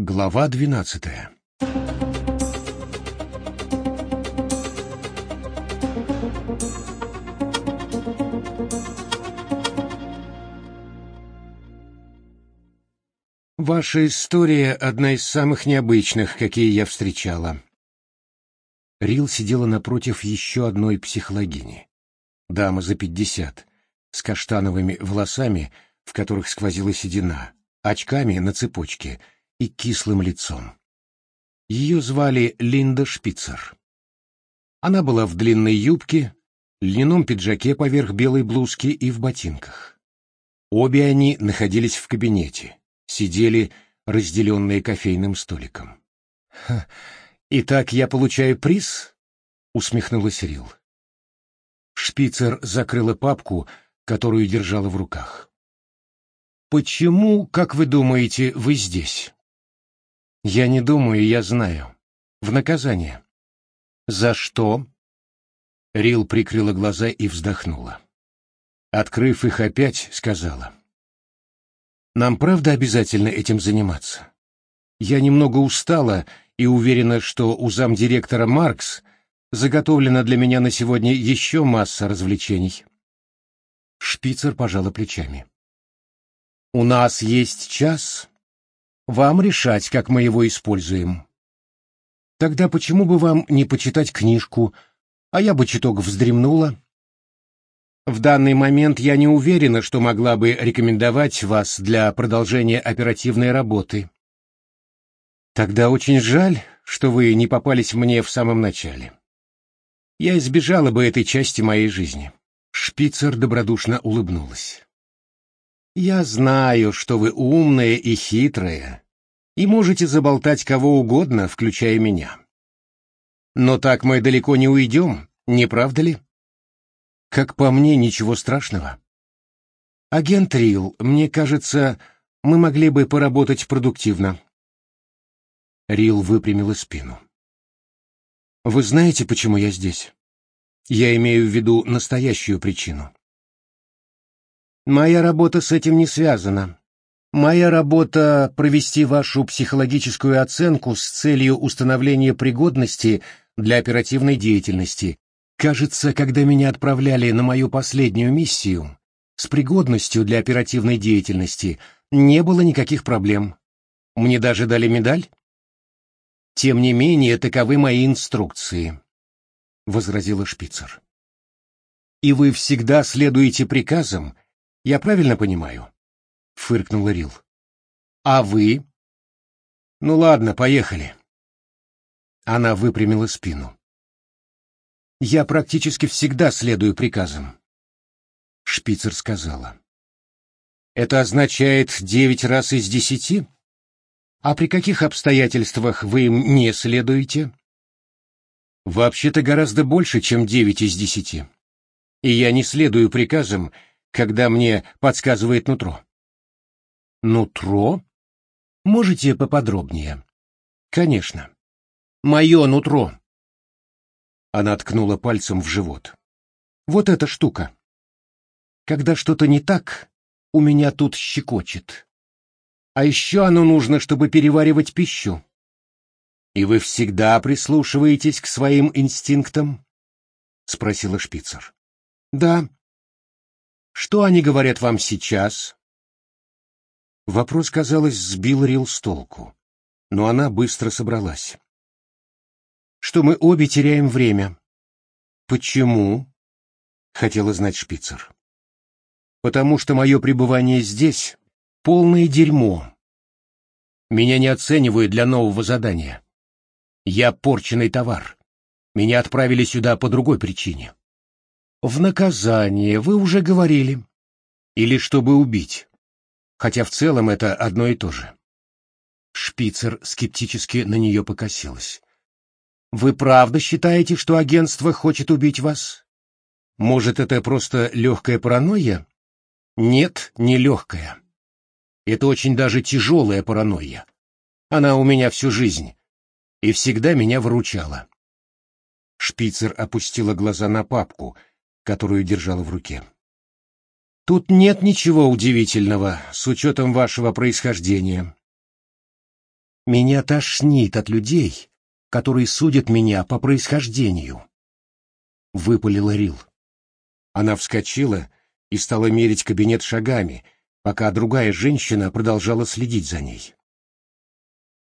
Глава двенадцатая Ваша история — одна из самых необычных, какие я встречала. Рил сидела напротив еще одной психологини. Дама за пятьдесят, с каштановыми волосами, в которых сквозила седина, очками на цепочке и кислым лицом. Ее звали Линда Шпицер. Она была в длинной юбке, льняном пиджаке поверх белой блузки и в ботинках. Обе они находились в кабинете, сидели, разделенные кофейным столиком. «Итак, я получаю приз?» — усмехнулась Рил. Шпицер закрыла папку, которую держала в руках. «Почему, как вы думаете, вы здесь?» «Я не думаю, я знаю. В наказание». «За что?» Рил прикрыла глаза и вздохнула. Открыв их опять, сказала. «Нам правда обязательно этим заниматься? Я немного устала и уверена, что у замдиректора Маркс заготовлена для меня на сегодня еще масса развлечений. Шпицер пожала плечами. У нас есть час. Вам решать, как мы его используем. Тогда почему бы вам не почитать книжку, а я бы чуток вздремнула? В данный момент я не уверена, что могла бы рекомендовать вас для продолжения оперативной работы. Тогда очень жаль, что вы не попались мне в самом начале. Я избежала бы этой части моей жизни. Шпицер добродушно улыбнулась. Я знаю, что вы умная и хитрая, и можете заболтать кого угодно, включая меня. Но так мы далеко не уйдем, не правда ли? Как по мне, ничего страшного. Агент Рил, мне кажется, мы могли бы поработать продуктивно. Рил выпрямила спину. «Вы знаете, почему я здесь? Я имею в виду настоящую причину». «Моя работа с этим не связана. Моя работа — провести вашу психологическую оценку с целью установления пригодности для оперативной деятельности. Кажется, когда меня отправляли на мою последнюю миссию, с пригодностью для оперативной деятельности не было никаких проблем. Мне даже дали медаль?» Тем не менее, таковы мои инструкции, — возразила Шпицер. И вы всегда следуете приказам, я правильно понимаю? — фыркнула Рил. А вы? Ну ладно, поехали. Она выпрямила спину. Я практически всегда следую приказам. Шпицер сказала. Это означает девять раз из десяти? А при каких обстоятельствах вы им не следуете? Вообще-то гораздо больше, чем девять из десяти. И я не следую приказам, когда мне подсказывает нутро. Нутро? Можете поподробнее? Конечно. Мое нутро. Она ткнула пальцем в живот. Вот эта штука. Когда что-то не так, у меня тут щекочет. А еще оно нужно, чтобы переваривать пищу. И вы всегда прислушиваетесь к своим инстинктам? спросила Шпицер. Да. Что они говорят вам сейчас? Вопрос, казалось, сбил Рил с толку, но она быстро собралась. Что мы обе теряем время. Почему? Хотела знать Шпицер. Потому что мое пребывание здесь Полное дерьмо. Меня не оценивают для нового задания. Я порченный товар. Меня отправили сюда по другой причине. В наказание вы уже говорили. Или чтобы убить. Хотя в целом это одно и то же. Шпицер скептически на нее покосилась. «Вы правда считаете, что агентство хочет убить вас? Может, это просто легкая паранойя?» «Нет, не легкая. Это очень даже тяжелая паранойя. Она у меня всю жизнь и всегда меня выручала. Шпицер опустила глаза на папку, которую держала в руке. Тут нет ничего удивительного с учетом вашего происхождения. Меня тошнит от людей, которые судят меня по происхождению. Выпалила Рил. Она вскочила и стала мерить кабинет шагами, пока другая женщина продолжала следить за ней.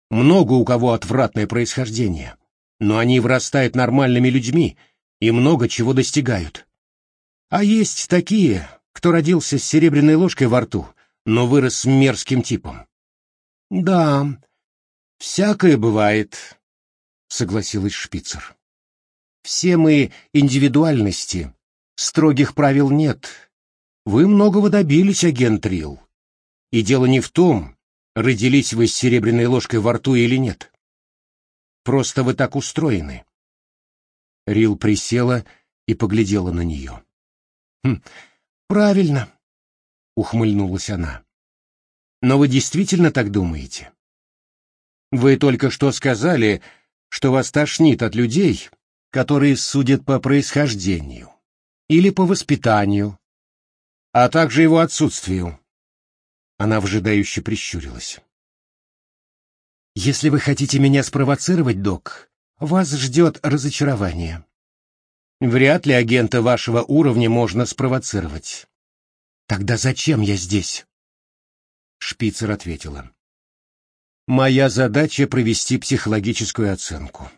Много у кого отвратное происхождение, но они вырастают нормальными людьми и много чего достигают. А есть такие, кто родился с серебряной ложкой во рту, но вырос мерзким типом. Да, всякое бывает, согласилась Шпицер. Все мы индивидуальности, строгих правил нет. Вы многого добились, агент Рил. И дело не в том, родились вы с серебряной ложкой во рту или нет. Просто вы так устроены. Рил присела и поглядела на нее. Хм, правильно, ухмыльнулась она. Но вы действительно так думаете? Вы только что сказали, что вас тошнит от людей, которые судят по происхождению или по воспитанию, а также его отсутствию. Она вжидающе прищурилась. Если вы хотите меня спровоцировать, док, вас ждет разочарование. Вряд ли агента вашего уровня можно спровоцировать. Тогда зачем я здесь? Шпицер ответила. Моя задача провести психологическую оценку.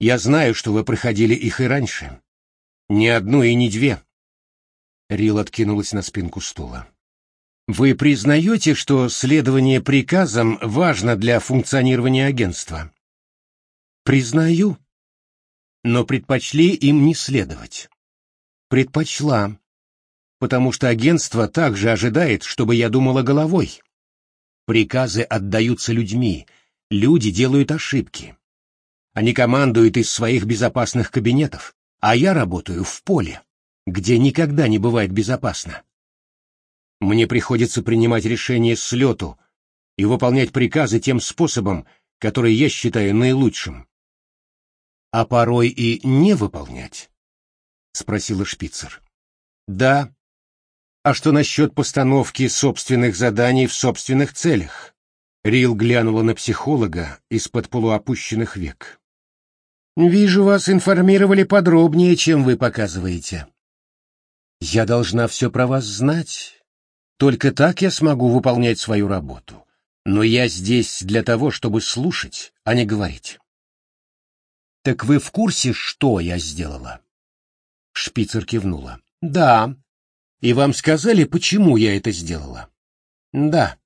Я знаю, что вы проходили их и раньше. Ни одну и не две. Рил откинулась на спинку стула. Вы признаете, что следование приказам важно для функционирования агентства? Признаю. Но предпочли им не следовать. Предпочла, потому что агентство также ожидает, чтобы я думала головой. Приказы отдаются людьми, люди делают ошибки. Они командуют из своих безопасных кабинетов, а я работаю в поле, где никогда не бывает безопасно. Мне приходится принимать решения с лету и выполнять приказы тем способом, который я считаю наилучшим. А порой и не выполнять? — спросила Шпицер. Да. А что насчет постановки собственных заданий в собственных целях? Рил глянула на психолога из-под полуопущенных век. Вижу, вас информировали подробнее, чем вы показываете. Я должна все про вас знать. Только так я смогу выполнять свою работу. Но я здесь для того, чтобы слушать, а не говорить. Так вы в курсе, что я сделала? Шпицер кивнула. Да. И вам сказали, почему я это сделала? Да.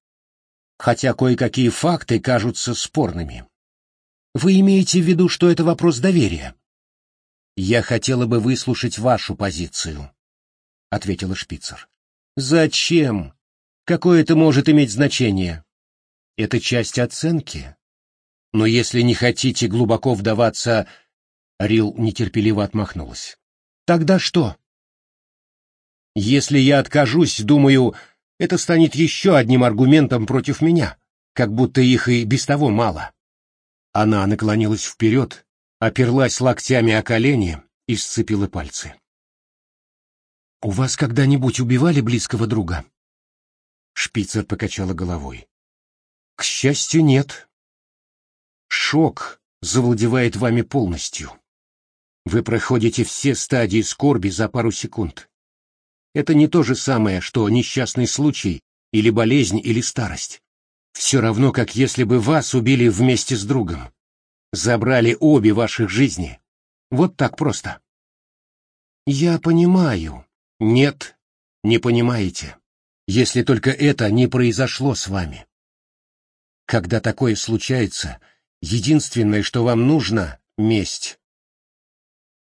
Хотя кое-какие факты кажутся спорными. Вы имеете в виду, что это вопрос доверия? Я хотела бы выслушать вашу позицию, ответила Шпицер. Зачем? Какое это может иметь значение? Это часть оценки. Но если не хотите глубоко вдаваться, Рил нетерпеливо отмахнулась. Тогда что? Если я откажусь, думаю, это станет еще одним аргументом против меня, как будто их и без того мало. Она наклонилась вперед, оперлась локтями о колени и сцепила пальцы. «У вас когда-нибудь убивали близкого друга?» Шпицер покачала головой. «К счастью, нет. Шок завладевает вами полностью. Вы проходите все стадии скорби за пару секунд. Это не то же самое, что несчастный случай или болезнь или старость. Все равно, как если бы вас убили вместе с другом. Забрали обе ваших жизни. Вот так просто. Я понимаю. Нет, не понимаете. Если только это не произошло с вами. Когда такое случается, единственное, что вам нужно — месть.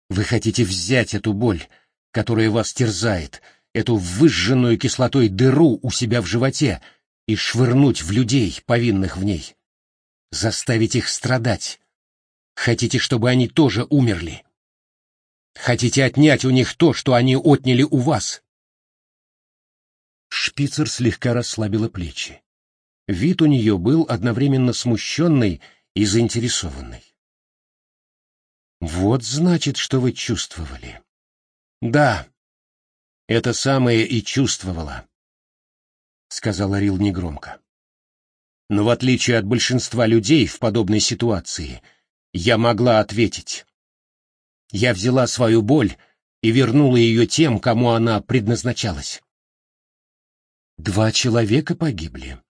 Вы хотите взять эту боль, которая вас терзает, эту выжженную кислотой дыру у себя в животе — и швырнуть в людей, повинных в ней. Заставить их страдать. Хотите, чтобы они тоже умерли? Хотите отнять у них то, что они отняли у вас? Шпицер слегка расслабила плечи. Вид у нее был одновременно смущенный и заинтересованный. Вот значит, что вы чувствовали. Да, это самое и чувствовала. — сказала Рил негромко. Но в отличие от большинства людей в подобной ситуации, я могла ответить. Я взяла свою боль и вернула ее тем, кому она предназначалась. Два человека погибли.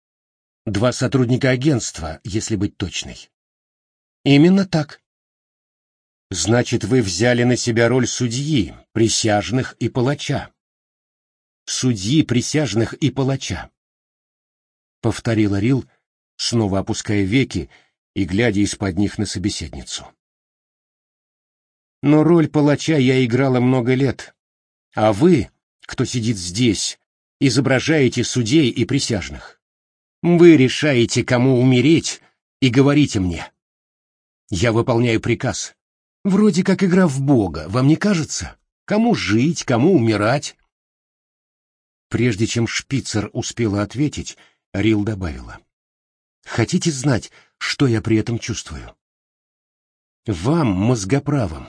Два сотрудника агентства, если быть точной. Именно так. Значит, вы взяли на себя роль судьи, присяжных и палача. Судьи, присяжных и палача. Повторила Рил, снова опуская веки и глядя из-под них на собеседницу. Но роль палача я играла много лет, а вы, кто сидит здесь, изображаете судей и присяжных. Вы решаете, кому умереть, и говорите мне. Я выполняю приказ. Вроде как игра в Бога, вам не кажется? Кому жить, кому умирать? Прежде чем Шпицер успела ответить, Рил добавила. Хотите знать, что я при этом чувствую? Вам, мозгоправым,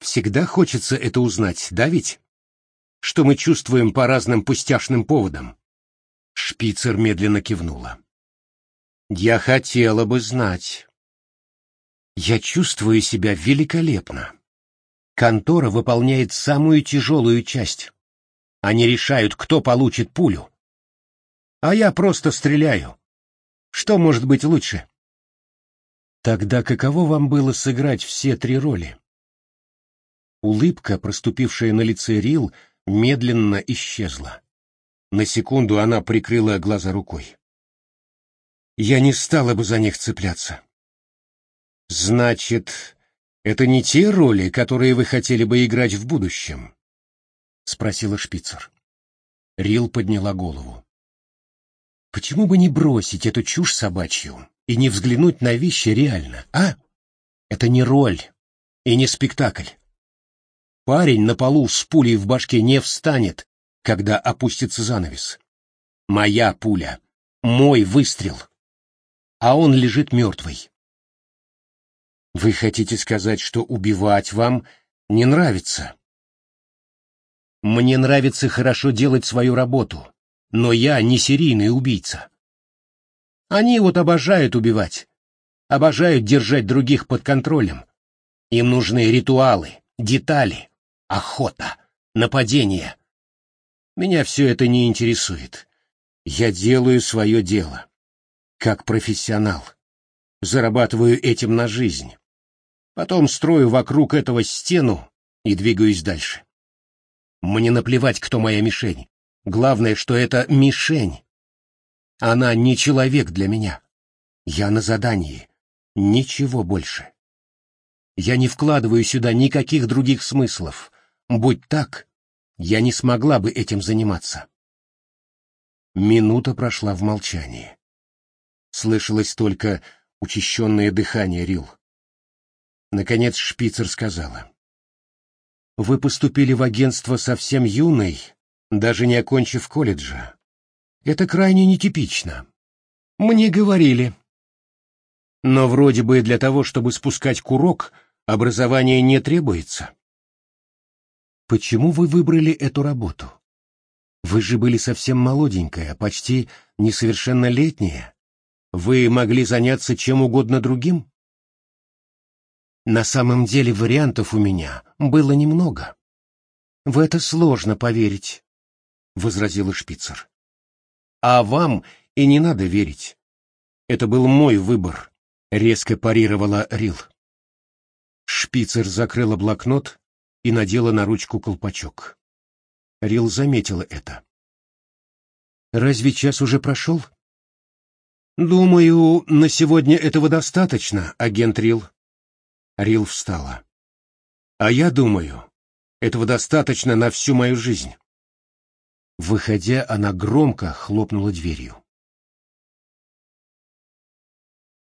всегда хочется это узнать, да ведь? что мы чувствуем по разным пустяшным поводам. Шпицер медленно кивнула. Я хотела бы знать. Я чувствую себя великолепно. Контора выполняет самую тяжелую часть. Они решают, кто получит пулю. А я просто стреляю. Что может быть лучше? Тогда каково вам было сыграть все три роли? Улыбка, проступившая на лице Рил, медленно исчезла. На секунду она прикрыла глаза рукой. Я не стала бы за них цепляться. Значит, это не те роли, которые вы хотели бы играть в будущем? спросила Шпицер. Рил подняла голову. Почему бы не бросить эту чушь собачью и не взглянуть на вещи реально, а? Это не роль и не спектакль. Парень на полу с пулей в башке не встанет, когда опустится занавес. Моя пуля, мой выстрел. А он лежит мертвый. Вы хотите сказать, что убивать вам не нравится? Мне нравится хорошо делать свою работу, но я не серийный убийца. Они вот обожают убивать, обожают держать других под контролем. Им нужны ритуалы, детали охота, нападение. Меня все это не интересует. Я делаю свое дело. Как профессионал. Зарабатываю этим на жизнь. Потом строю вокруг этого стену и двигаюсь дальше. Мне наплевать, кто моя мишень. Главное, что это мишень. Она не человек для меня. Я на задании. Ничего больше. Я не вкладываю сюда никаких других смыслов. Будь так, я не смогла бы этим заниматься. Минута прошла в молчании. Слышалось только учащенное дыхание Рил. Наконец Шпицер сказала. «Вы поступили в агентство совсем юной, даже не окончив колледжа. Это крайне нетипично. Мне говорили. Но вроде бы для того, чтобы спускать курок, образование не требуется. Почему вы выбрали эту работу? Вы же были совсем молоденькая, почти несовершеннолетняя. Вы могли заняться чем угодно другим? На самом деле вариантов у меня было немного. В это сложно поверить, — возразила Шпицер. А вам и не надо верить. Это был мой выбор, — резко парировала Рил. Шпицер закрыла блокнот и надела на ручку колпачок. Рил заметила это. «Разве час уже прошел?» «Думаю, на сегодня этого достаточно, агент Рил». Рил встала. «А я думаю, этого достаточно на всю мою жизнь». Выходя, она громко хлопнула дверью.